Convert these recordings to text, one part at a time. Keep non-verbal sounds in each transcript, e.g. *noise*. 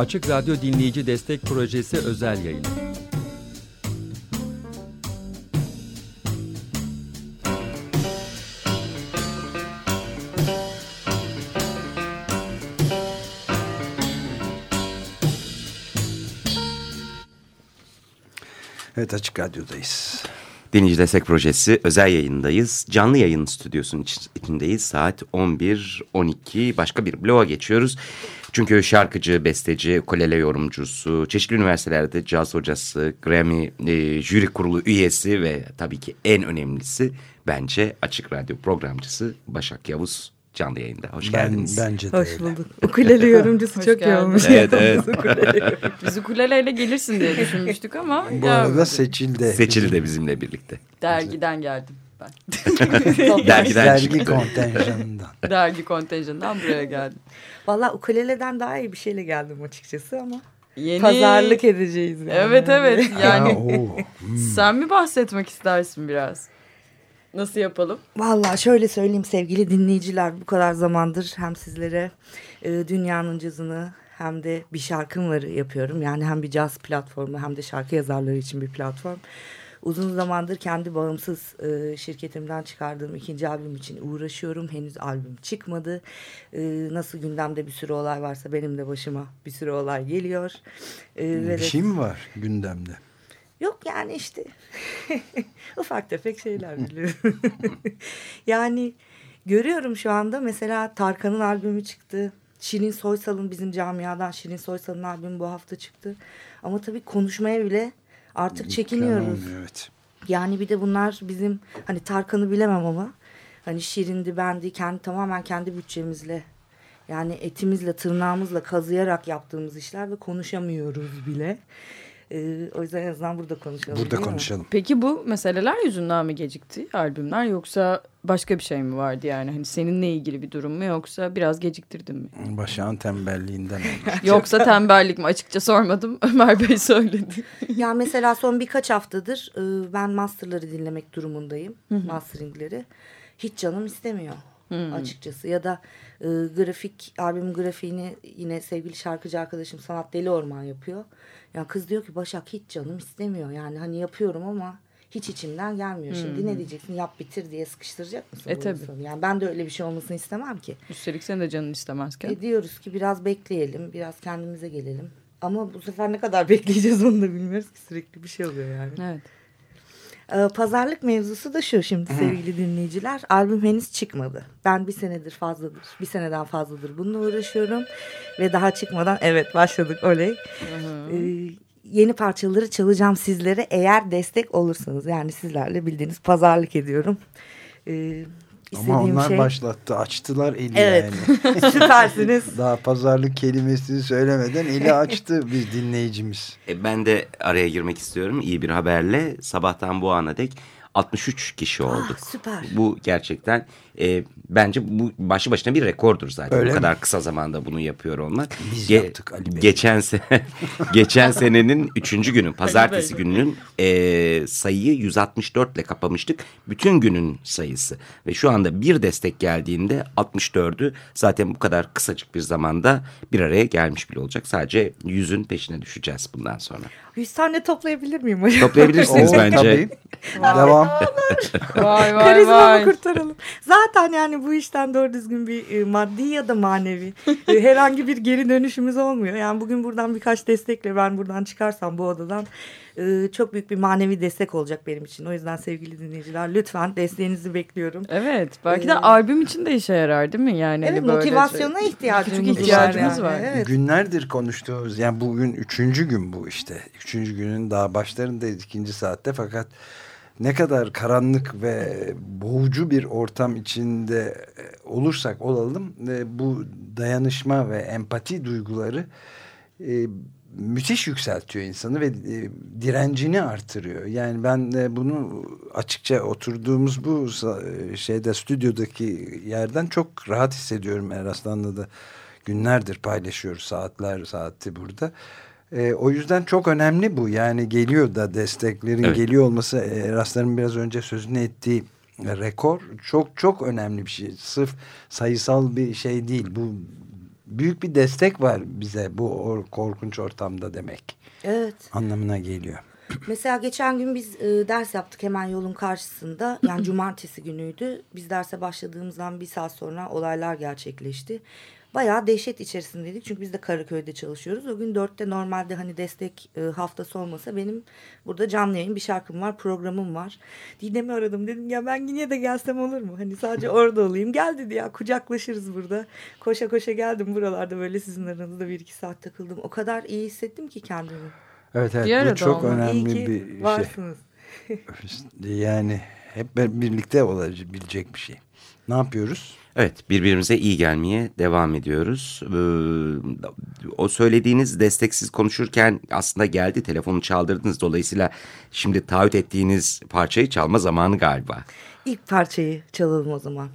Açık Radyo Dinleyici Destek Projesi özel yayını. Evet Açık Radyo'dayız. Dinleyici Destek Projesi özel yayındayız. Canlı yayın stüdyosunun içindeyiz. Saat 11.12 başka bir bloğa geçiyoruz. Çünkü şarkıcı, besteci, ukulele yorumcusu, çeşitli üniversitelerde caz hocası, Grammy e, jüri kurulu üyesi ve tabii ki en önemlisi bence Açık Radyo programcısı Başak Yavuz canlı yayında. Hoş ben, geldiniz. Bence de Hoş öyle. bulduk. Ukulele yorumcusu çok iyi olmuş. Evet, evet. *laughs* Biz ukuleleyle gelirsin diye düşünmüştük ama Bu arada seçildi. Seçili de bizimle birlikte. dergiden geldim ben. Dergiden Dergi kontenjanından. *laughs* Dergi kontenjanından buraya geldim. Valla ukuleleden daha iyi bir şeyle geldim açıkçası ama Yeni... pazarlık edeceğiz yani. Evet evet *laughs* yani oo. sen mi bahsetmek istersin biraz? Nasıl yapalım? Valla şöyle söyleyeyim sevgili dinleyiciler bu kadar zamandır hem sizlere e, dünyanın cazını hem de bir şarkım varı yapıyorum. Yani hem bir caz platformu hem de şarkı yazarları için bir platform. Uzun zamandır kendi bağımsız e, şirketimden çıkardığım ikinci albüm için uğraşıyorum. Henüz albüm çıkmadı. E, nasıl gündemde bir sürü olay varsa benim de başıma bir sürü olay geliyor. E, ve Bir de- şey mi var gündemde? Yok yani işte *laughs* ufak tefek şeyler biliyorum. *laughs* yani görüyorum şu anda mesela Tarkan'ın albümü çıktı. Şirin Soysal'ın bizim camiadan Şirin Soysal'ın albümü bu hafta çıktı. Ama tabii konuşmaya bile artık çekiniyoruz. Olmuyor, Evet. Yani bir de bunlar bizim hani Tarkan'ı bilemem ama hani Şirin'di bendi kendi tamamen kendi bütçemizle yani etimizle tırnağımızla kazıyarak yaptığımız işler ve konuşamıyoruz bile. Ee, o yüzden en azından burada konuşalım. Burada değil mi? konuşalım. Peki bu meseleler yüzünden mi gecikti albümler yoksa başka bir şey mi vardı yani? Hani seninle ilgili bir durum mu yoksa biraz geciktirdin mi? Başağın tembelliğinden. *laughs* Yoksa tembellik mi? Açıkça sormadım. *laughs* Ömer Bey söyledi. Ya mesela son birkaç haftadır e, ben masterları dinlemek durumundayım. Masteringleri. Hiç canım istemiyor açıkçası. Ya da e, grafik, albüm grafiğini yine sevgili şarkıcı arkadaşım Sanat Deli Orman yapıyor. Ya kız diyor ki Başak hiç canım istemiyor. Yani hani yapıyorum ama hiç içimden gelmiyor. Şimdi ne diyeceksin yap bitir diye sıkıştıracak mısın? E, tabii. insanı? Yani ben de öyle bir şey olmasını istemem ki. Üstelik sen de canın istemezken. E diyoruz ki biraz bekleyelim, biraz kendimize gelelim. Ama bu sefer ne kadar *laughs* bekleyeceğiz onu da bilmiyoruz ki sürekli bir şey oluyor yani. Evet. Ee, pazarlık mevzusu da şu şimdi sevgili dinleyiciler. Albüm henüz çıkmadı. Ben bir senedir fazladır, bir seneden fazladır bununla uğraşıyorum. Ve daha çıkmadan evet başladık oley. Ee, yeni parçaları çalacağım sizlere eğer destek olursanız. Yani sizlerle bildiğiniz pazarlık ediyorum. Ee, Ama onlar şey... başlattı. Açtılar eli Evet. yani. *laughs* Süpersiniz. *laughs* Daha pazarlık kelimesini söylemeden eli *laughs* açtı bir dinleyicimiz. E, ben de araya girmek istiyorum iyi bir haberle. Sabahtan bu ana dek 63 kişi olduk. Ah, süper. Bu gerçekten e, bence bu başlı başına bir rekordur zaten. Öyle bu mi? kadar kısa zamanda bunu yapıyor olmak. Biz yaptık Ali Bey. Geçen sene *laughs* geçen senenin üçüncü günü pazartesi gününün e, sayıyı 164 ile kapamıştık. Bütün günün sayısı ve şu anda bir destek geldiğinde 64'ü zaten bu kadar kısacık bir zamanda bir araya gelmiş bile olacak. Sadece yüzün peşine düşeceğiz bundan sonra. 100 tane toplayabilir miyim hocam? Toplayabilirsiniz *laughs* Oo, bence. tabii. Devam. *laughs* Vay vay Karizmamı vay. kurtaralım. Zaten yani bu işten doğru düzgün bir e, maddi ya da manevi e, *laughs* herhangi bir geri dönüşümüz olmuyor. Yani bugün buradan birkaç destekle ben buradan çıkarsam bu odadan e, çok büyük bir manevi destek olacak benim için. O yüzden sevgili dinleyiciler lütfen desteğinizi bekliyorum. Evet belki de Ee, albüm için de işe yarar değil mi? Yani Evet hani böyle motivasyona ihtiyacımız, Küçük ihtiyacımız yani. var. Evet. Günlerdir konuştuğumuz yani bugün üçüncü gün bu işte. Üçüncü günün daha başlarındayız ikinci saatte fakat ne kadar karanlık ve boğucu bir ortam içinde e, olursak olalım e, bu dayanışma ve empati duyguları e, müthiş yükseltiyor insanı ve direncini artırıyor. Yani ben bunu açıkça oturduğumuz bu şeyde stüdyodaki yerden çok rahat hissediyorum Eraslan'la da günlerdir paylaşıyoruz saatler saati burada. E, o yüzden çok önemli bu. Yani geliyor da desteklerin Evet. geliyor olması e, Eraslan'ın biraz önce sözünü ettiği rekor çok çok önemli bir şey. Sırf sayısal bir şey değil. Bu büyük bir destek var bize bu korkunç ortamda demek. Evet. Anlamına geliyor. Mesela geçen gün biz e, ders yaptık hemen yolun karşısında. Yani cumartesi günüydü. Biz derse başladığımızdan bir saat sonra olaylar gerçekleşti. Bayağı dehşet içerisindeydik. Çünkü biz de Karaköy'de çalışıyoruz. O gün dörtte normalde hani destek e, haftası olmasa benim burada canlı yayın bir şarkım var, programım var. Didem'i aradım dedim ya ben yine de gelsem olur mu? Hani sadece *laughs* orada olayım. Gel dedi ya kucaklaşırız burada. Koşa koşa geldim buralarda böyle sizin aranızda bir iki saat takıldım. O kadar iyi hissettim ki kendimi. Evet evet Bir bu çok olma. önemli İyi ki bir şey. varsınız. *laughs* yani hep birlikte olabilecek bir şey. Ne yapıyoruz? Evet birbirimize iyi gelmeye devam ediyoruz. Ee, o söylediğiniz desteksiz konuşurken aslında geldi telefonu çaldırdınız. Dolayısıyla şimdi taahhüt ettiğiniz parçayı çalma zamanı galiba. İlk parçayı çalalım o zaman.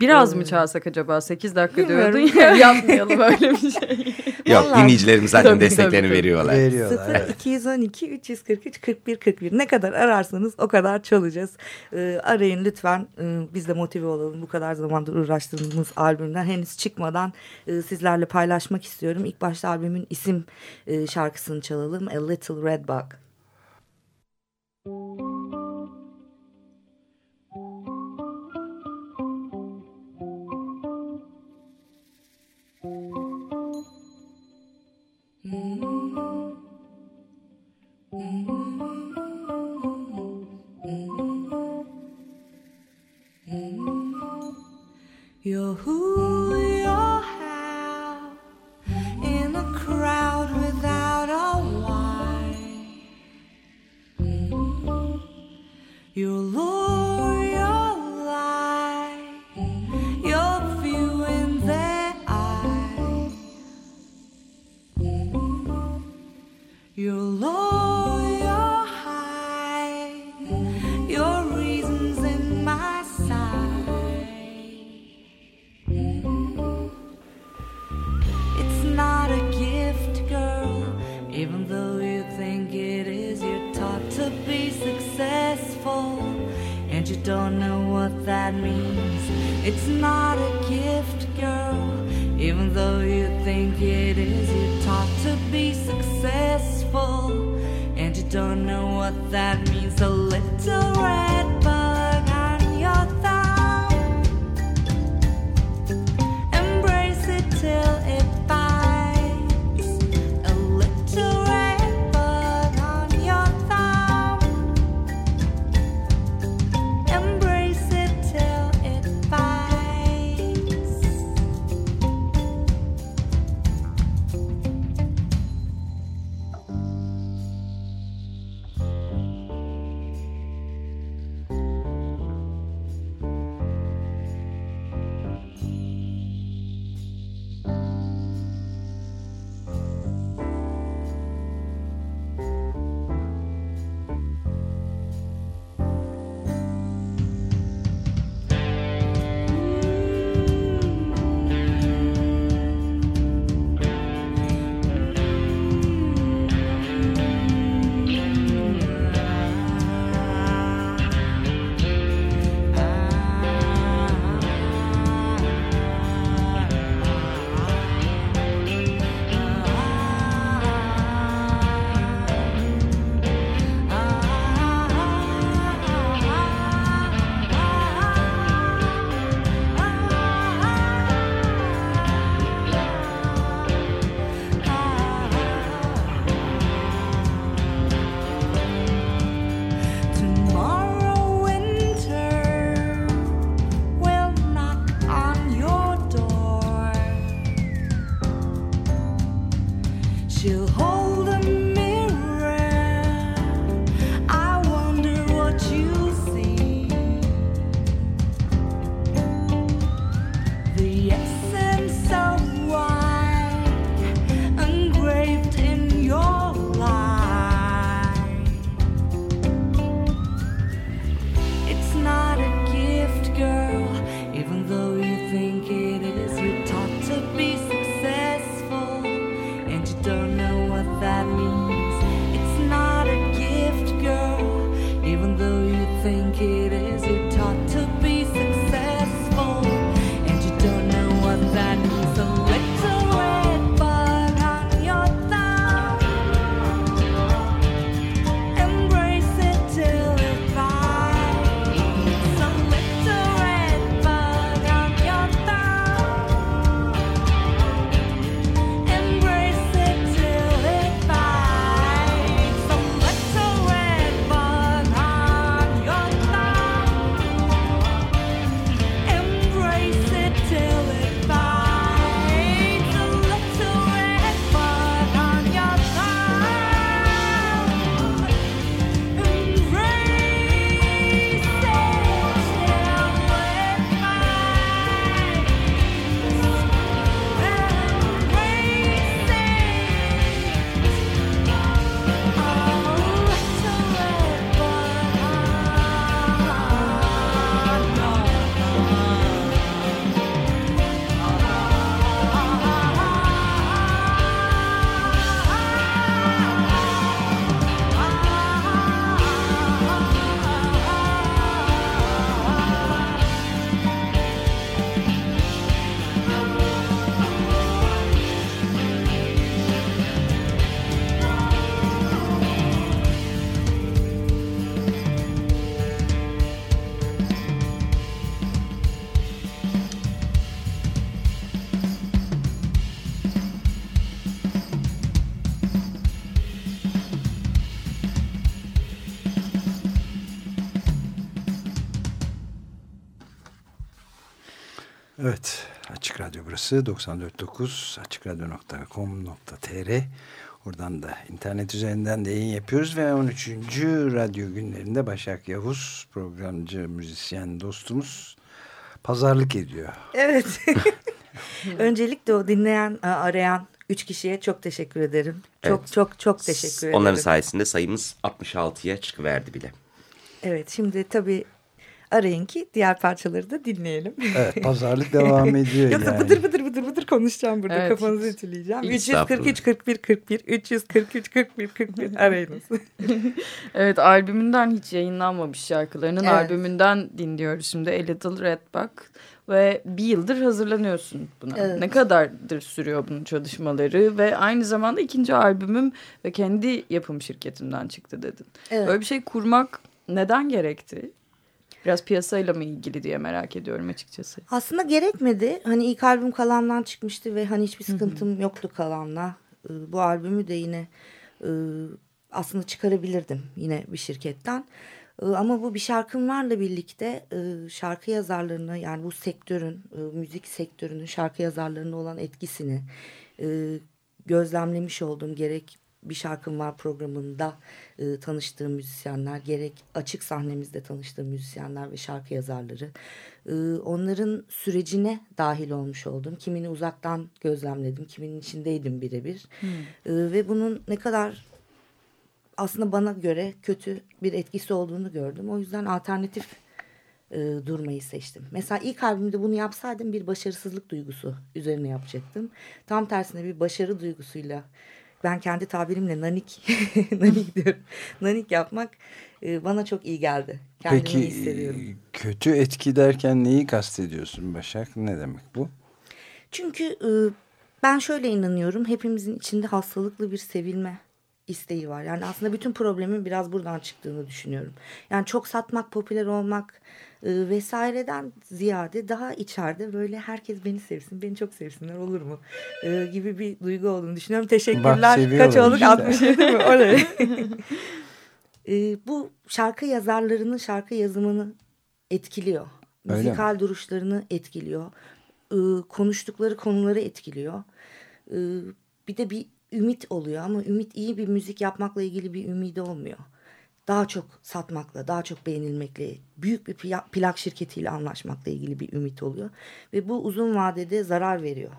Biraz Ee, mı çalsak acaba? 8 dakika bilmiyorum. diyordun ya *laughs* yapmayalım öyle bir şey. *laughs* Yok Vallahi- dinleyicilerimiz zaten Tabii, desteklerini tabii, veriyorlar. Veriyorlar. 0 Evet. 212 343 41 41 ne kadar ararsanız o kadar çalacağız. Ee, arayın lütfen ee, biz de motive olalım. Bu kadar zamandır uğraştığımız albümden henüz çıkmadan e, sizlerle paylaşmak istiyorum. İlk başta albümün isim e, şarkısını çalalım. A Little Red Bug. You're who you're how in a crowd without a why. Your lure, your lie, your view in their eyes. Your low, don't know what that means. It's not a gift, girl, even though you think it is. You're taught to be successful, and you don't know what that means. Burası 94.9 açıkradyo.com.tr Oradan da internet üzerinden de yayın yapıyoruz ve 13. radyo günlerinde Başak Yavuz programcı, müzisyen dostumuz pazarlık ediyor. Evet. *laughs* *laughs* Öncelikle o dinleyen, arayan üç kişiye çok teşekkür ederim. Çok evet. çok çok teşekkür ederim. Onların sayesinde sayımız 66'ya çıkıverdi bile. Evet şimdi tabii arayın ki diğer parçaları da dinleyelim. Evet *laughs* pazarlık devam ediyor Yoksa yani. bıdır bıdır bıdır bıdır konuşacağım burada evet, kafanızı ütüleyeceğim. 343 41 41 343 41 41 arayınız. *laughs* evet albümünden hiç yayınlanmamış şarkılarının evet. albümünden dinliyoruz şimdi A Little Red Bug. Ve bir yıldır hazırlanıyorsun buna. Evet. Ne kadardır sürüyor bunun çalışmaları ve aynı zamanda ikinci albümüm ve kendi yapım şirketimden çıktı dedin. Evet. Böyle bir şey kurmak neden gerekti? Biraz piyasayla mı ilgili diye merak ediyorum açıkçası. Aslında gerekmedi. Hani ilk albüm Kalan'dan çıkmıştı ve hani hiçbir sıkıntım yoktu Kalan'la. Ee, bu albümü de yine e, aslında çıkarabilirdim yine bir şirketten. Ama bu bir şarkım varla birlikte e, şarkı yazarlarını yani bu sektörün, e, müzik sektörünün şarkı yazarlarına olan etkisini gözlemlemiş oldum. Gerek bir şarkım var programında e, tanıştığım müzisyenler gerek açık sahnemizde tanıştığım müzisyenler ve şarkı yazarları e, onların sürecine dahil olmuş oldum. Kimini uzaktan gözlemledim, kiminin içindeydim birebir hmm. e, ve bunun ne kadar aslında bana göre kötü bir etkisi olduğunu gördüm. O yüzden alternatif e, durmayı seçtim. Mesela ilk albümde bunu yapsaydım bir başarısızlık duygusu üzerine yapacaktım. Tam tersine bir başarı duygusuyla ben kendi tabirimle nanik *laughs* nanik diyorum. Nanik yapmak e, bana çok iyi geldi. Kendimi Peki, iyi hissediyorum. kötü etki derken neyi kastediyorsun Başak? Ne demek bu? Çünkü e, ben şöyle inanıyorum. Hepimizin içinde hastalıklı bir sevilme isteği var. Yani aslında bütün problemin biraz buradan çıktığını düşünüyorum. Yani çok satmak, popüler olmak e, vesaireden ziyade daha içeride böyle herkes beni sevsin, beni çok sevsinler olur mu? E, gibi bir duygu olduğunu düşünüyorum. Teşekkürler. Kaç olduk? Işte. 67 mi? Oley. *laughs* e, bu şarkı yazarlarının şarkı yazımını etkiliyor. Öyle Müzikal mi? duruşlarını etkiliyor. E, konuştukları konuları etkiliyor. E, bir de bir ümit oluyor ama ümit iyi bir müzik yapmakla ilgili bir ümidi olmuyor. Daha çok satmakla, daha çok beğenilmekle, büyük bir plak şirketiyle anlaşmakla ilgili bir ümit oluyor. Ve bu uzun vadede zarar veriyor.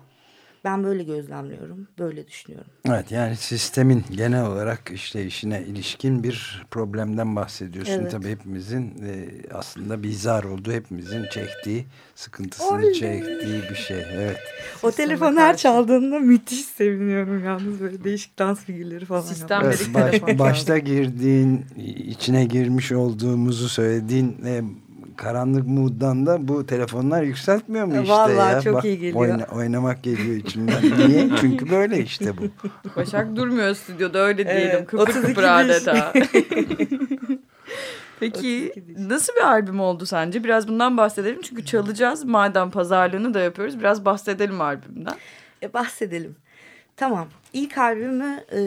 Ben böyle gözlemliyorum, böyle düşünüyorum. Evet yani sistemin genel olarak işleyişine ilişkin bir problemden bahsediyorsun. Evet. Tabii hepimizin e, aslında bizar olduğu, hepimizin çektiği, sıkıntısını Oley. çektiği bir şey. Evet. O telefon her çaldığında müthiş seviniyorum yalnız böyle değişik dans figürleri falan. Sistem evet, baş, başta girdiğin, içine girmiş olduğumuzu söylediğin e, karanlık mood'dan da bu telefonlar yükseltmiyor mu işte Vallahi ya? çok Bak, iyi geliyor. Oyna, oynamak geliyor içimden. *laughs* Niye? Çünkü böyle işte bu. *laughs* Başak durmuyor stüdyoda öyle diyelim. Evet, kıpır kıpır adeta. *laughs* Peki nasıl bir albüm oldu sence? Biraz bundan bahsedelim. Çünkü çalacağız. Madem pazarlığını da yapıyoruz. Biraz bahsedelim albümden. E, bahsedelim. Tamam. İlk albümü e,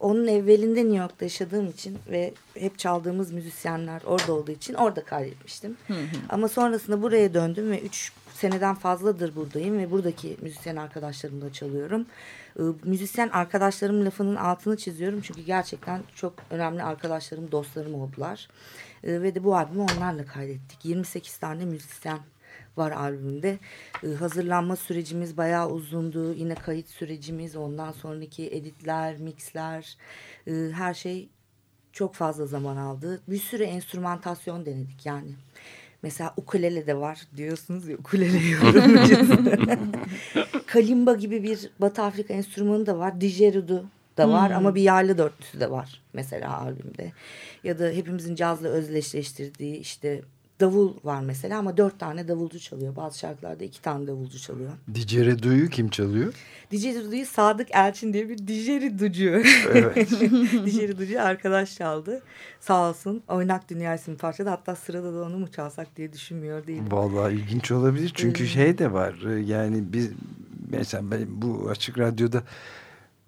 onun evvelinde New York'ta yaşadığım için ve hep çaldığımız müzisyenler orada olduğu için orada kaydetmiştim. Hı hı. Ama sonrasında buraya döndüm ve üç seneden fazladır buradayım ve buradaki müzisyen arkadaşlarımla çalıyorum. E, müzisyen arkadaşlarım lafının altını çiziyorum çünkü gerçekten çok önemli arkadaşlarım, dostlarım oldular. E, ve de bu albümü onlarla kaydettik. 28 tane müzisyen var albümde. Ee, hazırlanma sürecimiz bayağı uzundu. Yine kayıt sürecimiz, ondan sonraki editler, mixler, e, her şey çok fazla zaman aldı. Bir sürü enstrümantasyon denedik yani. Mesela ukulele de var diyorsunuz ya ukulele *laughs* yorumlayacağız. *laughs* Kalimba gibi bir Batı Afrika enstrümanı da var. Didgeridoo da var hmm. ama bir yaylı dörtlüsü de var mesela albümde. Ya da hepimizin cazla özdeşleştirdiği işte davul var mesela ama dört tane davulcu çalıyor. Bazı şarkılarda iki tane davulcu çalıyor. Didgerido'yu kim çalıyor? Didgerido'yu Sadık Elçin diye bir didgeridocu. Evet. *laughs* didgeridocu arkadaş çaldı. Sağ olsun. Oynak Dünya isimli parçada. Hatta sırada da onu mu çalsak diye düşünmüyor değilim. Vallahi ilginç olabilir. Çünkü ee, şey de var. Yani biz mesela ben bu açık radyoda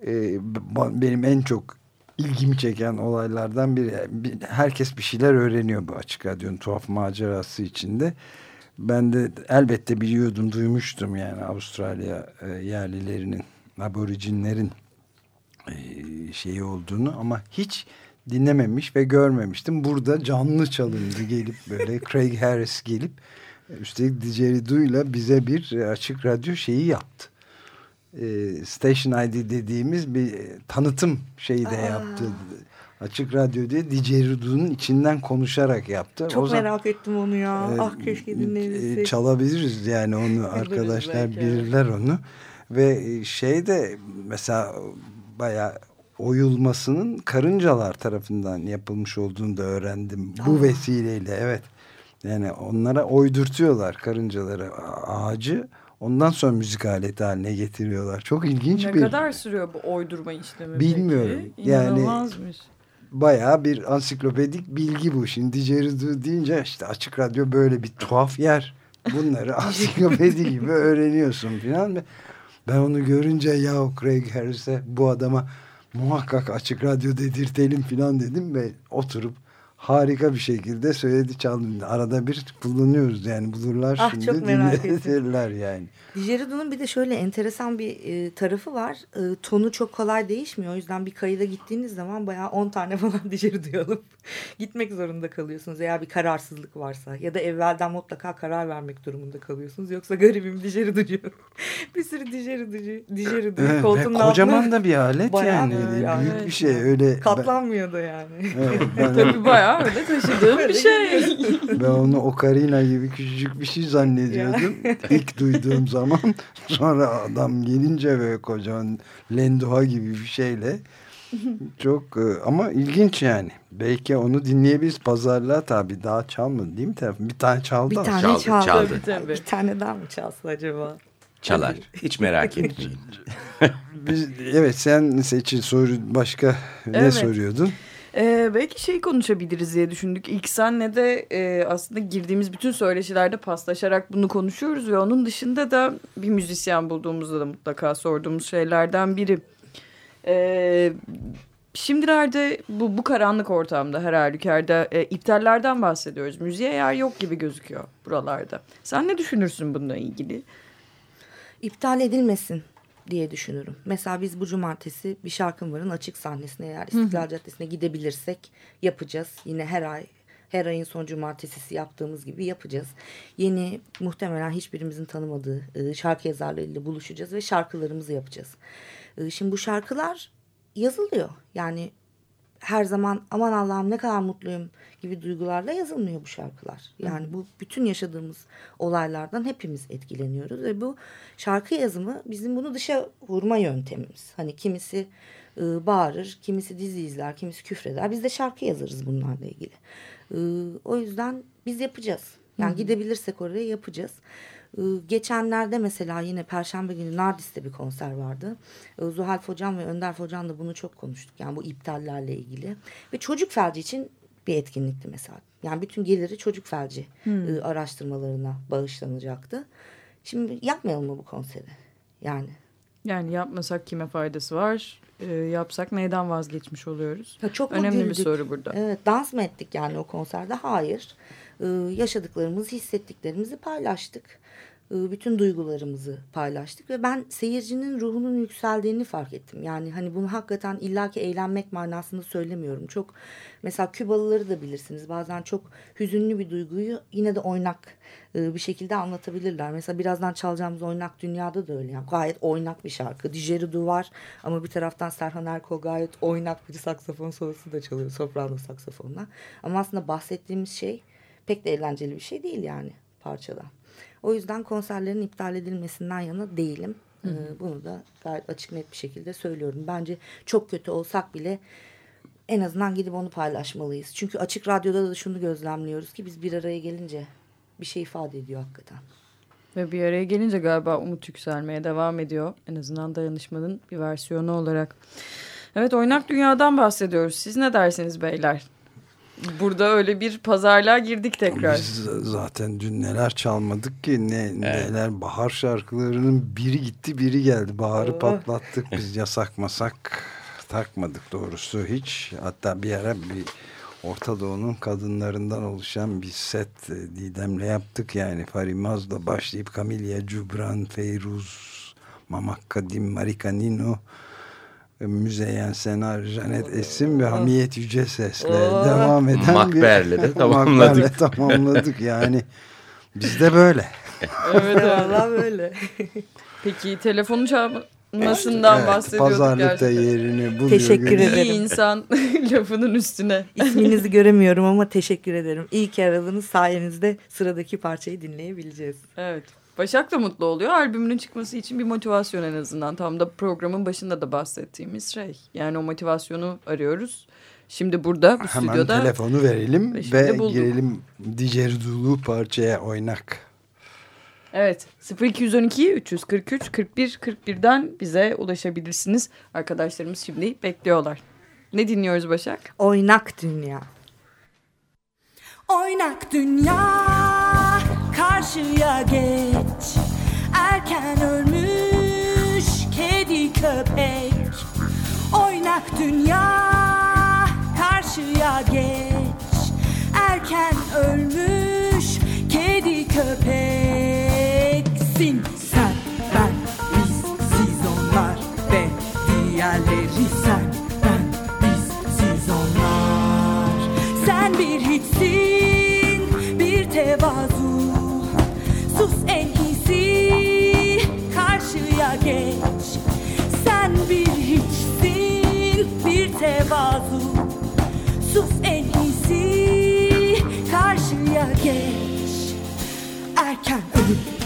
e, benim en çok ilgimi çeken olaylardan biri. Herkes bir şeyler öğreniyor bu açık radyonun tuhaf macerası içinde. ben de elbette biliyordum, duymuştum yani Avustralya e, yerlilerinin, aborijinlerin e, şeyi olduğunu ama hiç dinlememiş ve görmemiştim. Burada canlı çalındı gelip böyle *laughs* Craig Harris gelip üstelik Didgeridoo'yla bize bir açık radyo şeyi yaptı. E, Station ID dediğimiz bir tanıtım şeyi de Aa. yaptı. Açık Radyo diye Didgeridoo'nun içinden konuşarak yaptı. Çok o zaman, merak ettim onu ya. E, ah keşke dinleyebilsek. E, çalabiliriz yani onu arkadaşlar bilirler onu. Ve şey de mesela bayağı oyulmasının karıncalar tarafından yapılmış olduğunu da öğrendim. Bu Aa. vesileyle evet. Yani onlara oydurtuyorlar karıncalara ağacı. Ondan sonra müzik aleti haline getiriyorlar. Çok ilginç ne bir... Ne kadar sürüyor bu oydurma işlemi Bilmiyorum. Peki? İnanılmazmış. Yani bayağı bir ansiklopedik bilgi bu. Şimdi Didgeridoo deyince işte açık radyo böyle bir tuhaf yer. Bunları *laughs* ansiklopedi gibi öğreniyorsun filan. Ben onu görünce ya Craig Harris'e bu adama muhakkak açık radyo dedirtelim filan dedim ve oturup harika bir şekilde söyledi çaldı. Arada bir kullanıyoruz yani bulurlar ah, şimdi çok *laughs* merak dinletirler yani. Didgeridoo'nun bir de şöyle enteresan bir e, tarafı var. E, tonu çok kolay değişmiyor. O yüzden bir kayıda gittiğiniz zaman bayağı 10 tane *laughs* falan Didgeridoo alıp gitmek zorunda kalıyorsunuz. Eğer bir kararsızlık varsa ya da evvelden mutlaka karar vermek durumunda kalıyorsunuz. Yoksa garibim Didgeridoo'cu. *laughs* bir sürü Didgeridoo'cu. Didgeridoo evet, koltuğun Kocaman da bir alet yani. yani. Büyük bir şey. öyle Katlanmıyor da yani. Evet, ben Tabii bayağı öyle taşıdığım bir şey. *laughs* ben onu okarina gibi küçücük bir şey zannediyordum. *laughs* İlk duyduğum zaman sonra adam gelince böyle kocaman lenduha gibi bir şeyle çok e, ama ilginç yani. Belki onu dinleyebiliriz pazarlığa tabi daha çalmadı değil mi? Bir tane çaldı. Bir tane çaldı. çaldı. çaldı. Tabii, Bir tane daha mı çalsın acaba? Çalar. Hiç merak etmeyin. Biz, evet sen seçin soru başka evet. ne soruyordun? Ee, belki şey konuşabiliriz diye düşündük. İlk senle de e, aslında girdiğimiz bütün söyleşilerde paslaşarak bunu konuşuyoruz ve onun dışında da bir müzisyen bulduğumuzda da mutlaka sorduğumuz şeylerden biri. Ee, şimdilerde bu, bu karanlık ortamda her halükarda e, iptallerden bahsediyoruz. Müziğe yer yok gibi gözüküyor buralarda. Sen ne düşünürsün bununla ilgili? İptal edilmesin diye düşünürüm. Mesela biz bu cumartesi bir şarkım varın açık sahnesine eğer İstiklal Caddesi'ne gidebilirsek yapacağız. Yine her ay her ayın son cumartesisi yaptığımız gibi yapacağız. Yeni muhtemelen hiçbirimizin tanımadığı e, şarkı yazarlarıyla buluşacağız ve şarkılarımızı yapacağız. E, şimdi bu şarkılar yazılıyor. Yani her zaman aman Allah'ım ne kadar mutluyum gibi duygularla yazılmıyor bu şarkılar. Yani bu bütün yaşadığımız olaylardan hepimiz etkileniyoruz ve bu şarkı yazımı bizim bunu dışa vurma yöntemimiz. Hani kimisi e, bağırır, kimisi dizi izler, kimisi küfreder. Biz de şarkı yazarız bunlarla ilgili. E, o yüzden biz yapacağız. Yani Hı -hı. gidebilirsek oraya yapacağız. Ee, geçenlerde mesela yine Perşembe günü Nardis'te bir konser vardı. Ee, Zuhal Focan ve Önder Focan da bunu çok konuştuk. Yani bu iptallerle ilgili. Ve çocuk felci için bir etkinlikti mesela. Yani bütün geliri çocuk felci hmm. E, araştırmalarına bağışlanacaktı. Şimdi yapmayalım mı bu konseri? Yani. Yani yapmasak kime faydası var? E, yapsak neyden vazgeçmiş oluyoruz? Ya çok Önemli bir soru burada. Evet, dans mı ettik yani o konserde? Hayır. E, yaşadıklarımızı, hissettiklerimizi paylaştık. E, bütün duygularımızı paylaştık ve ben seyircinin ruhunun yükseldiğini fark ettim. Yani hani bunu hakikaten illaki eğlenmek manasında söylemiyorum. Çok mesela Kübalıları da bilirsiniz. Bazen çok hüzünlü bir duyguyu yine de oynak e, bir şekilde anlatabilirler. Mesela birazdan çalacağımız Oynak Dünya'da da öyle. Yani gayet oynak bir şarkı. Dijeridu var ama bir taraftan Serhan Erkol gayet oynak bir saksafon solosu da çalıyor. Soprano saksafonla. Ama aslında bahsettiğimiz şey pek de eğlenceli bir şey değil yani parçadan. O yüzden konserlerin iptal edilmesinden yana değilim. Hı hı. Ee, bunu da gayet açık net bir şekilde söylüyorum. Bence çok kötü olsak bile en azından gidip onu paylaşmalıyız. Çünkü açık radyoda da şunu gözlemliyoruz ki biz bir araya gelince bir şey ifade ediyor hakikaten. Ve bir araya gelince galiba umut yükselmeye devam ediyor. En azından dayanışmanın bir versiyonu olarak. Evet oynak dünyadan bahsediyoruz. Siz ne dersiniz beyler? Burada öyle bir pazarlığa girdik tekrar. Biz zaten dün neler çalmadık ki ne evet. neler bahar şarkılarının biri gitti biri geldi. Baharı oh. patlattık biz *laughs* yasak masak takmadık doğrusu hiç. Hatta bir ara bir Orta Doğu'nun kadınlarından oluşan bir set e, Didem'le yaptık yani Farimaz'la başlayıp Camilla Cubran, Feyruz, Mamak Kadim, Marika Nino, Müzeyyen Senar, Janet Esim ve Hamiyet Yüce Ses'le devam eden Makber'le bir... de *laughs* tamamladık. tamamladık yani. Biz de böyle. evet *laughs* Valla böyle. Peki telefonu çalmasından evet, bahsediyorduk Pazarlıkta gerçekten. yerini buluyor. Teşekkür ederim. İyi insan *laughs* lafının üstüne. İsminizi göremiyorum ama teşekkür ederim. İyi ki aradınız sayenizde sıradaki parçayı dinleyebileceğiz. Evet. Başak da mutlu oluyor. Albümünün çıkması için bir motivasyon en azından. Tam da programın başında da bahsettiğimiz şey. Yani o motivasyonu arıyoruz. Şimdi burada bu Hemen stüdyoda. Hemen telefonu verelim ve, ve girelim Diceridulu parçaya oynak. Evet 0212 343 41 41'den bize ulaşabilirsiniz. Arkadaşlarımız şimdi bekliyorlar. Ne dinliyoruz Başak? Oynak Dünya. Oynak Dünya karşıya geç. Erken ölmüş kedi köpek. Oynak dünya karşıya geç. Erken ölmüş kedi köpeksin Erken öldür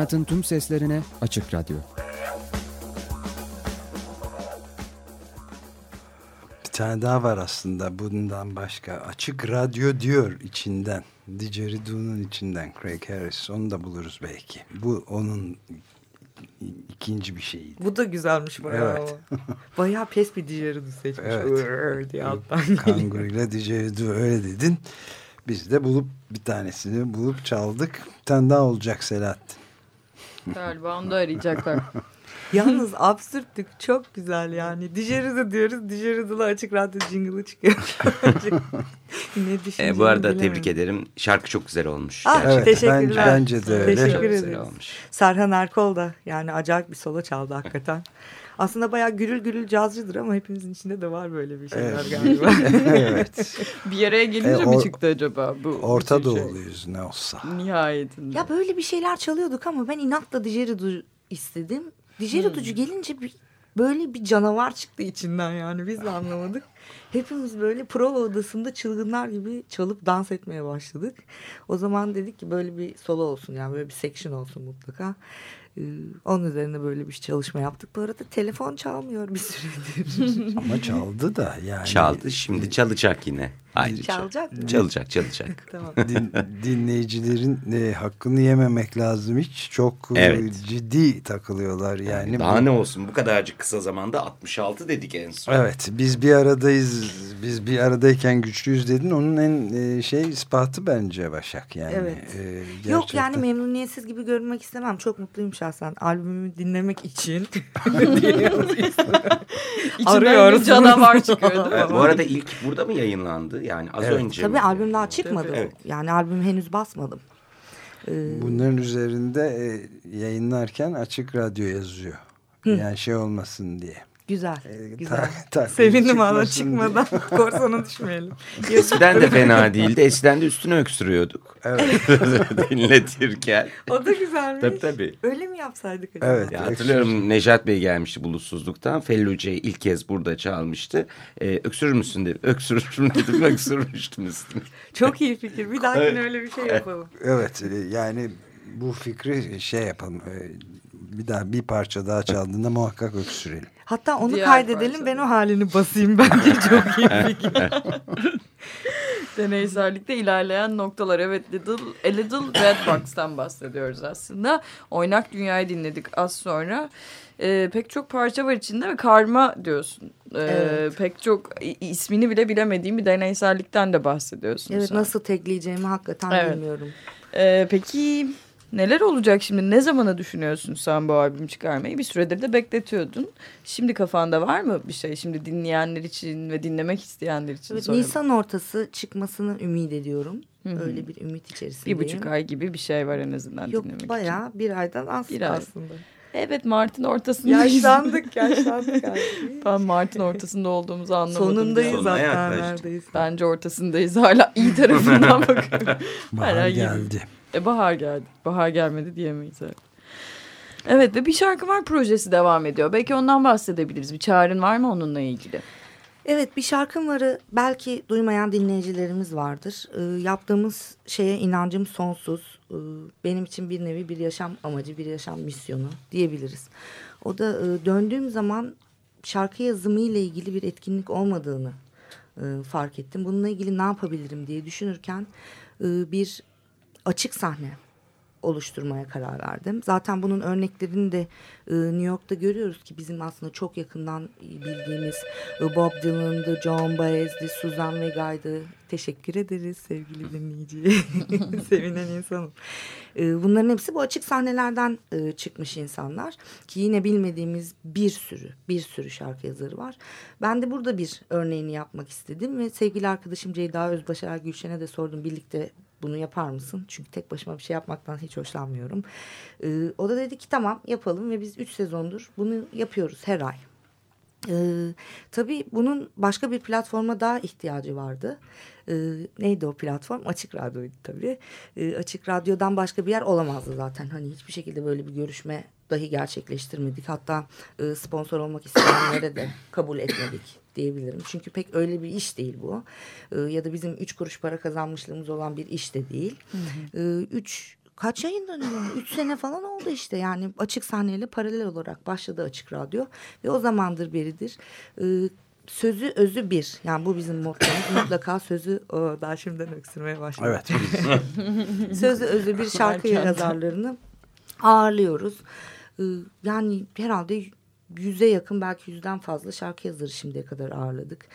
Kainatın tüm seslerine açık radyo. Bir tane daha var aslında bundan başka. Açık radyo diyor içinden. Didgeridoo'nun içinden Craig Harris. Onu da buluruz belki. Bu onun ikinci bir şeyi. Bu da güzelmiş bayağı. Evet. *laughs* bayağı pes bir didgeridoo seçmiş. Evet. Diye alttan geliyor. Kanguru ile didgeridoo öyle dedin. Biz de bulup bir tanesini bulup çaldık. Bir tane daha olacak Selahattin. Galiba onu da arayacaklar. *laughs* Yalnız absürtlük çok güzel yani. Didgeridoo diyoruz. Didgeridoo'la açık radyo jingle'ı çıkıyor. *laughs* ne E, bu arada bilemedim. tebrik ederim. Şarkı çok güzel olmuş. Ah, gerçekten. Evet, Teşekkürler. Bence, bence de öyle. Teşekkür Çok güzel ederiz. olmuş. Serhan Erkol da yani acayip bir solo çaldı hakikaten. Aslında bayağı gürül gürül cazcıdır ama hepimizin içinde de var böyle bir şeyler Evet. galiba. *laughs* evet. Bir araya gelince E, mi çıktı acaba bu? Orta bu şey? Doğuluyuz ne olsa. Nihayetinde. ya böyle bir şeyler çalıyorduk ama ben inatla didgeridoo istedim. Didgeridoo'cu gelince bir, böyle bir canavar çıktı içinden yani biz de anlamadık. Hepimiz böyle prova odasında çılgınlar gibi çalıp dans etmeye başladık. O zaman dedik ki böyle bir solo olsun yani böyle bir section olsun mutlaka. Ee, onun üzerine böyle bir çalışma yaptık. Bu arada telefon çalmıyor bir süredir. *laughs* Ama çaldı da yani. Çaldı şimdi çalacak yine. Ayrıca. Çalacak mı? Çalacak çalacak. *laughs* tamam. Din- dinleyicilerin e, hakkını yememek lazım hiç. Çok e, Evet. ciddi takılıyorlar yani. Daha Bu- ne olsun bu kadarcık kısa zamanda 66 dedik en son. Evet biz bir aradayız. Biz bir aradayken güçlüyüz dedin. Onun en e, şey ispatı bence Başak yani. Evet. E, Yok yani memnuniyetsiz gibi görünmek istemem. Çok mutluyum şahsen. Albümümü dinlemek için. *laughs* *laughs* Arıyoruz. canavar çıkıyor değil mi? Evet, bu arada ilk burada mı yayınlandı? Yani az Evet. önce Tabii mi? albüm daha çıkmadı. Evet. Yani albüm henüz basmadım. Ee, Bunların üzerinde e, yayınlarken açık radyo yazıyor. Yani şey olmasın diye. Güzel. E, güzel. *laughs* ta- taklit Sevindim ana çıkmadan. *laughs* *laughs* Korsana düşmeyelim. Eskiden de fena değildi. Eskiden de üstüne öksürüyorduk. Evet. Dinletirken. O da güzelmiş. Tabii tabii. Öyle mi yapsaydık acaba? Evet. Ya hatırlıyorum Nejat Bey gelmişti bulutsuzluktan. Felluce'yi ilk kez burada çalmıştı. Ee, öksürür müsün dedi. Öksürürüm dedim. Öksürmüştüm üstüne. Çok iyi fikir. Bir dahakine öyle bir şey yapalım. Evet e, yani bu fikri şey yapalım. e, Bir daha bir parça daha çaldığında muhakkak öksürelim. Hatta onu Diğer kaydedelim. parça. Ben o halini basayım. *laughs* Bence çok iyi fikir. *laughs* Deneysellikte ilerleyen noktalar. Evet Little, A Little Red Box'tan bahsediyoruz aslında. Oynak Dünya'yı dinledik az sonra. Ee, pek çok parça var içinde ve karma diyorsun. Ee, Evet. Pek çok ismini bile bilemediğim bir deneysellikten de bahsediyorsun. Evet sen. nasıl tekleyeceğimi hakikaten Evet. bilmiyorum. Ee, peki neler olacak şimdi? Ne zamana düşünüyorsun sen bu albüm çıkarmayı? Bir süredir de bekletiyordun. Şimdi kafanda var mı bir şey? Şimdi dinleyenler için ve dinlemek isteyenler için Evet, sorayım. Nisan ortası çıkmasını ümit ediyorum. Hı hı. Öyle bir ümit içerisindeyim. Bir buçuk ay gibi bir şey var en azından Yok dinlemek için. bayağı bir aydan az Bir ay. Evet Mart'ın ortasındayız. Yaşlandık *laughs* yaşlandık artık. Ben Mart'ın ortasında olduğumuzu anlamadım. Sonundayız hatta yaklaştık. neredeyse. Bence ortasındayız. Hala iyi tarafından *laughs* bakıyorum. Bahar Hala iyi. geldi. E bahar geldi. Bahar gelmedi diyemeyiz. Evet. Evet ve bir şarkı var projesi devam ediyor. Belki ondan bahsedebiliriz. Bir çağrın var mı onunla ilgili? Evet bir şarkım varı belki duymayan dinleyicilerimiz vardır. Ee, yaptığımız şeye inancım sonsuz. Ee, benim için bir nevi bir yaşam amacı, bir yaşam misyonu diyebiliriz. O da e, döndüğüm zaman şarkı yazımı ile ilgili bir etkinlik olmadığını e, fark ettim. Bununla ilgili ne yapabilirim diye düşünürken e, bir açık sahne oluşturmaya karar verdim. Zaten bunun örneklerini de e, New York'ta görüyoruz ki bizim aslında çok yakından bildiğimiz e, Bob Dylan'dı, John Baez'di, Suzan Vega'ydı. Teşekkür ederiz sevgili dinleyici. *laughs* Sevinen insanım. E, bunların hepsi bu açık sahnelerden çıkmış insanlar. Ki yine bilmediğimiz bir sürü, bir sürü şarkı yazarı var. Ben de burada bir örneğini yapmak istedim ve sevgili arkadaşım Ceyda Özbaşar Gülşen'e de sordum. Birlikte bunu yapar mısın? Çünkü tek başıma bir şey yapmaktan hiç hoşlanmıyorum. E, o da dedi ki tamam yapalım ve biz üç sezondur bunu yapıyoruz her ay. Ee, tabii bunun başka bir platforma daha ihtiyacı vardı. Ee, neydi o platform? Açık Radyo'ydu tabii. Ee, Açık Radyo'dan başka bir yer olamazdı zaten. Hani hiçbir şekilde böyle bir görüşme dahi gerçekleştirmedik. Hatta e, sponsor olmak isteyenlere de *coughs* kabul etmedik diyebilirim. Çünkü pek öyle bir iş değil bu. Ee, ya da bizim üç kuruş para kazanmışlığımız olan bir iş de değil. Hı hı. Ee, üç kaç yayınlanıyor? Üç sene falan oldu işte yani açık sahneyle paralel olarak başladı Açık Radyo ve o zamandır beridir e, sözü özü bir. Yani bu bizim mottomuz *coughs* mutlaka sözü o, daha şimdiden öksürmeye başladı. Evet. *laughs* sözü özü bir şarkı yazarlarını ağırlıyoruz. E, yani herhalde yüze yakın belki yüzden fazla şarkı yazarı şimdiye kadar ağırladık.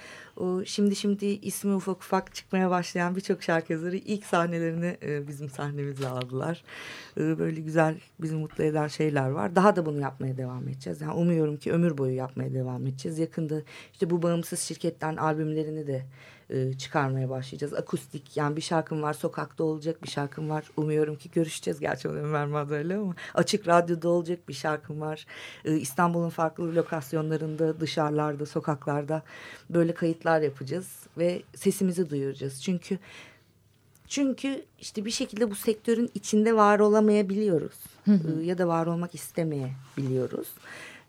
Şimdi şimdi ismi ufak ufak çıkmaya başlayan birçok şarkı yazarı ilk sahnelerini e, bizim sahnemize aldılar. E, böyle güzel bizi mutlu eden şeyler var. Daha da bunu yapmaya devam edeceğiz. Yani umuyorum ki ömür boyu yapmaya devam edeceğiz. Yakında işte bu bağımsız şirketten albümlerini de e, çıkarmaya başlayacağız. Akustik yani bir şarkım var sokakta olacak bir şarkım var. Umuyorum ki görüşeceğiz gerçi onu Ömer öyle ama açık radyoda olacak bir şarkım var. E, İstanbul'un farklı lokasyonlarında dışarılarda sokaklarda böyle kayıtlar yapacağız ve sesimizi duyuracağız. Çünkü çünkü işte bir şekilde bu sektörün içinde var olamayabiliyoruz. ya da var olmak istemeyebiliyoruz.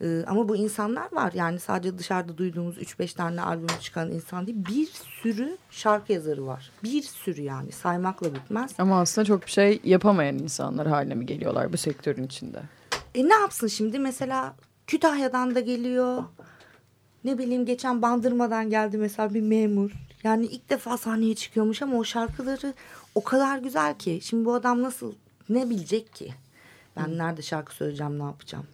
Ee, ama bu insanlar var. Yani sadece dışarıda duyduğumuz 3-5 tane albüm çıkan insan değil. Bir sürü şarkı yazarı var. Bir sürü yani saymakla bitmez. Ama aslında çok bir şey yapamayan insanlar haline mi geliyorlar bu sektörün içinde? E ne yapsın şimdi? Mesela Kütahya'dan da geliyor. Ne bileyim geçen Bandırma'dan geldi mesela bir memur. Yani ilk defa sahneye çıkıyormuş ama o şarkıları o kadar güzel ki. Şimdi bu adam nasıl ne bilecek ki? Ben nerede şarkı söyleyeceğim ne yapacağım?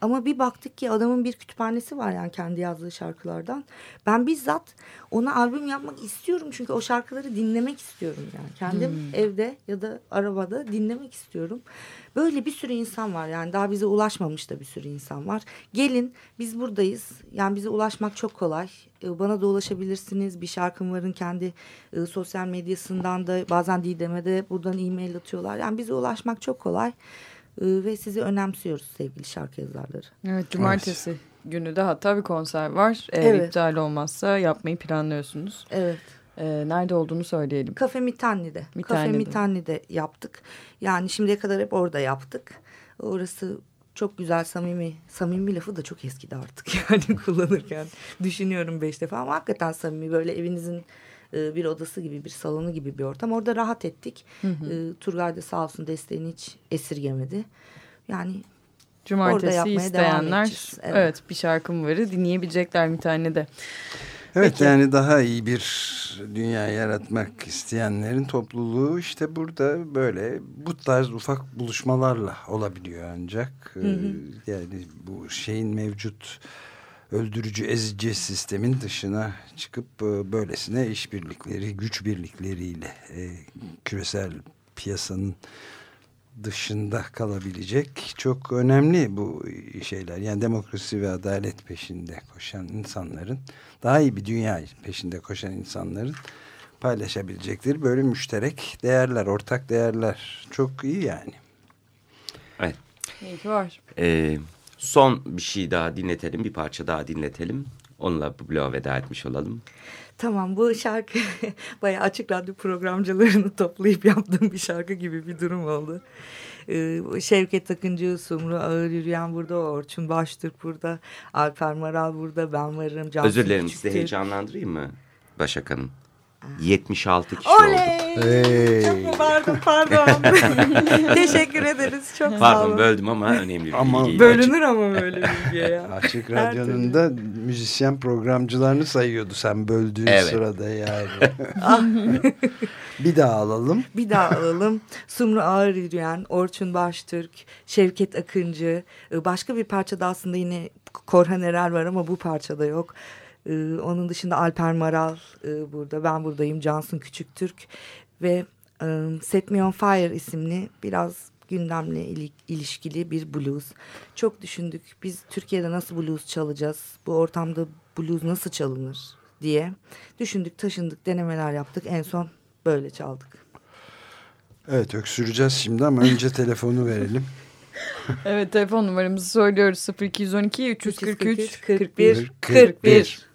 Ama bir baktık ki adamın bir kütüphanesi var yani kendi yazdığı şarkılardan. Ben bizzat ona albüm yapmak istiyorum çünkü o şarkıları dinlemek istiyorum yani. Kendim hmm. evde ya da arabada dinlemek istiyorum. Böyle bir sürü insan var yani daha bize ulaşmamış da bir sürü insan var. Gelin biz buradayız. Yani bize ulaşmak çok kolay. Ee, bana da ulaşabilirsiniz. Bir şarkım varın kendi e, sosyal medyasından da bazen Didem'e de buradan e-mail atıyorlar. Yani bize ulaşmak çok kolay. Ee, ve sizi önemsiyoruz sevgili şarkı yazarları. Evet cumartesi evet. günü de hatta bir konser var. Eğer evet. iptal olmazsa yapmayı planlıyorsunuz. Evet. Ee, nerede olduğunu söyleyelim. Kafe Mitanni'de. Mitanni'de. Kafe Mitanni'de yaptık. Yani şimdiye kadar hep orada yaptık. Orası çok güzel samimi. Samimi lafı da çok eskidi artık *laughs* yani kullanırken. Düşünüyorum beş defa ama hakikaten samimi böyle evinizin e, bir odası gibi bir salonu gibi bir ortam. Orada rahat ettik. Hı hı. E, Turgay da sağ olsun desteğini hiç esirgemedi. Yani Cumartesi isteyenler evet. evet bir şarkım varı dinleyebilecekler bir tane de. Evet Peki. yani daha iyi bir dünya yaratmak isteyenlerin topluluğu işte burada böyle bu tarz ufak buluşmalarla olabiliyor ancak. Hı hı. Yani bu şeyin mevcut öldürücü ezici sistemin dışına çıkıp e, böylesine işbirlikleri, güç birlikleriyle e, küresel piyasanın dışında kalabilecek çok önemli bu şeyler. Yani demokrasi ve adalet peşinde koşan insanların, daha iyi bir dünya peşinde koşan insanların paylaşabilecekleri böyle müşterek değerler, ortak değerler. Çok iyi yani. Evet. İyi ki var. Ee, Son bir şey daha dinletelim, bir parça daha dinletelim. Onunla bu bloğa veda etmiş olalım. Tamam bu şarkı *laughs* bayağı açık radyo programcılarını toplayıp yaptığım bir şarkı gibi bir durum oldu. Ee, Şevket Akıncı, Sumru Ağır Yürüyen burada, Orçun Baştürk burada, Alper Maral burada, ben varım. Cansu Özür dilerim sizi heyecanlandırayım mı Başak Hanım? 76 kişi Oley! olduk. Hey. Çok pardon pardon. *laughs* Teşekkür ederiz. Çok pardon, sağ olun. Pardon böldüm ama önemli bir ama, bilgiydi. Bölünür ama böyle *laughs* bilgiye ya. Açık Radyo'nun da müzisyen programcılarını sayıyordu sen böldüğün evet. sırada yani. *laughs* Ah. bir daha alalım. Bir daha alalım. Sumru Ağır Yürüyen, Orçun Baştürk, Şevket Akıncı. Başka bir parçada aslında yine Korhan Erel var ama bu parçada yok. Ee, onun dışında Alper Maral e, burada, ben buradayım, Cansın Küçüktürk ve e, Set Me On Fire isimli biraz gündemle il ilişkili bir blues. Çok düşündük biz Türkiye'de nasıl blues çalacağız, bu ortamda blues nasıl çalınır diye düşündük, taşındık, denemeler yaptık. En son böyle çaldık. Evet öksüreceğiz şimdi ama önce *laughs* telefonu verelim. evet telefon numaramızı söylüyoruz 0212 343 41 41. 41.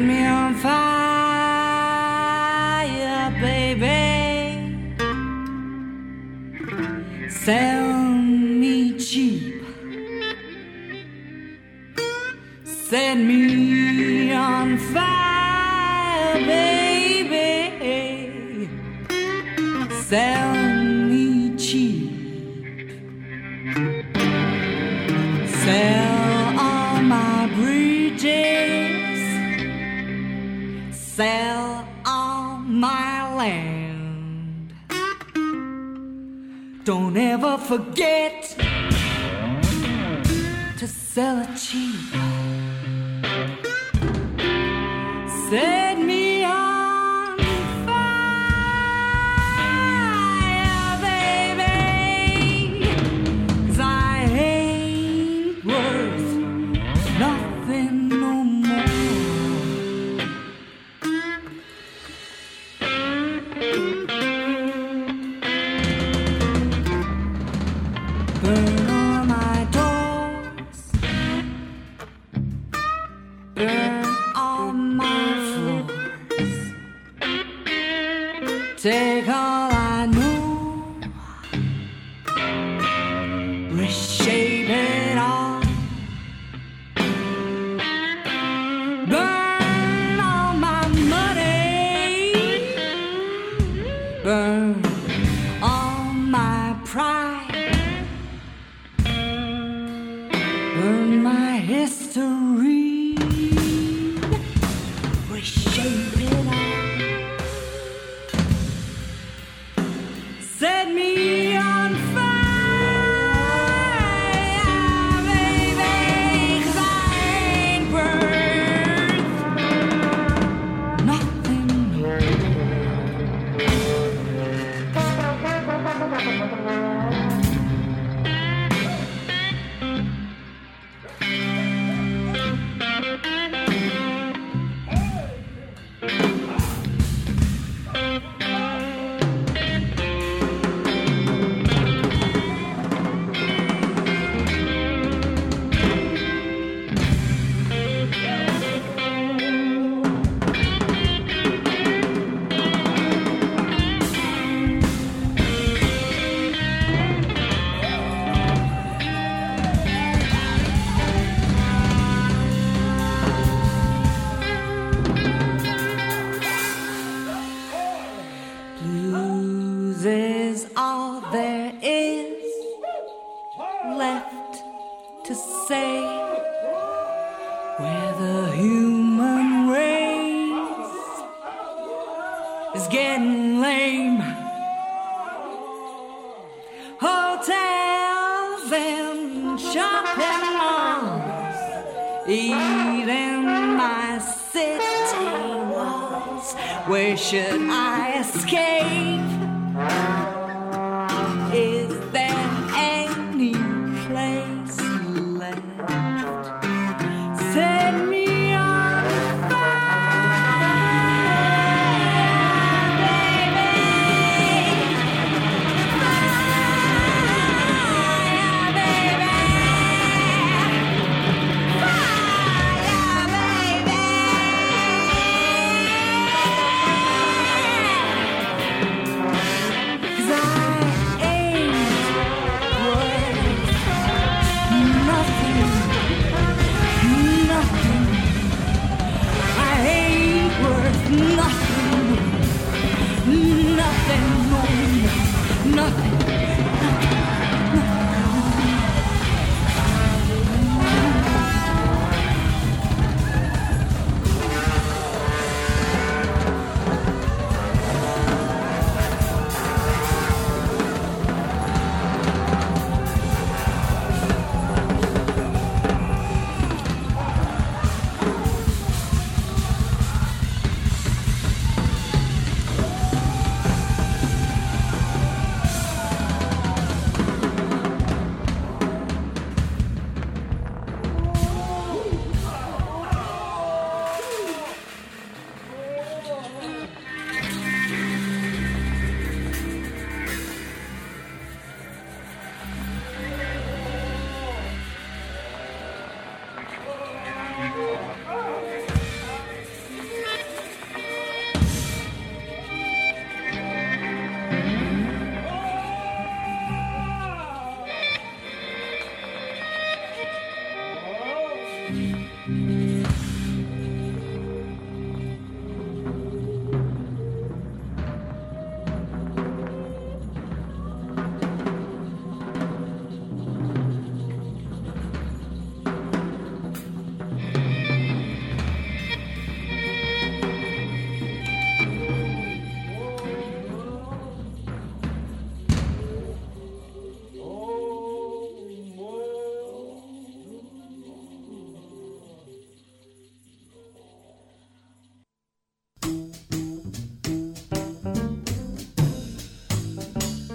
me sell all my land. Don't ever forget to sell it cheap. Sell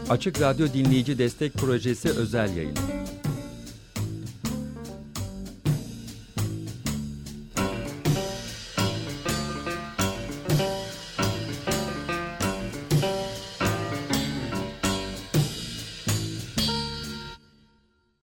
Açık Radyo Dinleyici Destek Projesi özel yayın.